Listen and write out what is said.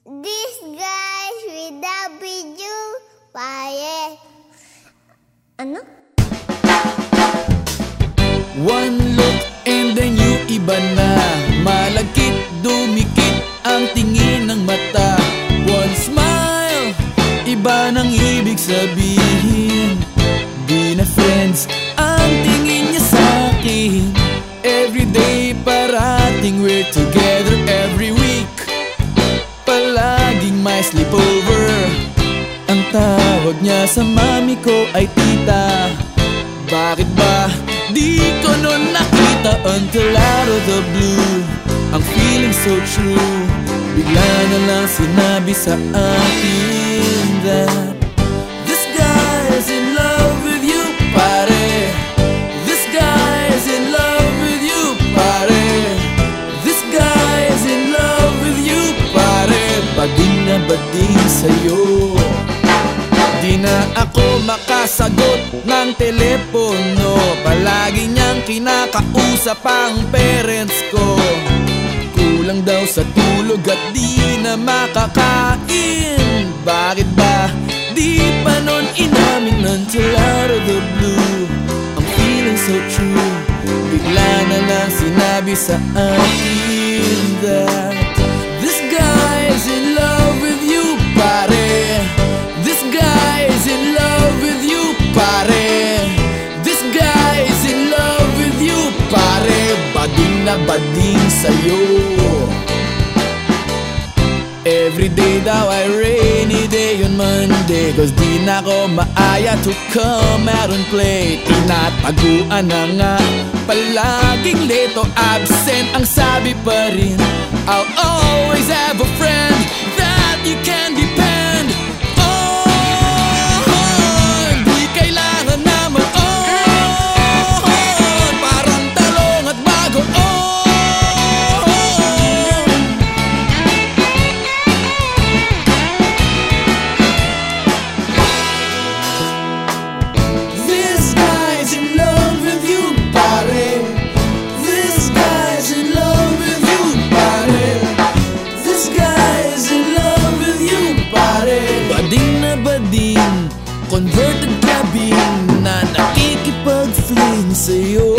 This guys without video, pare. Ano? One look and then you iba na. Malagkit, dumikit ang tingin ng mata. One smile, iba nang ibig sabihin. Di na friends ang tingin niya sa akin. Everyday parating we're together tawag niya sa mami ko ay tita. Bakit ba di ko nun nakita until out of the blue? Ang feeling so true. Bigla na lang sinabi sa akin that This guy's in love with you, pare. This guy's in love with you, pare. This guy's in love with you, pare. Bading na bading sa'yo Di na ako makasagot ng telepono. Palagi niyang kinakausap ang parents ko. Kulang daw sa tulog at di na makakain. Bakit ba di pa nun inamin until out of the blue? Ang feeling so true Bigla na lang sinabi sa akin that Bading na bading sa'yo. Everyday daw ay rainy day on Monday Cause di na ko maaya to come out and play. Tinataguan na nga Palaging late absent Ang sabi pa rin. I'll always have a friend That you can depend converted grabe na nakikipag-fling sa'yo.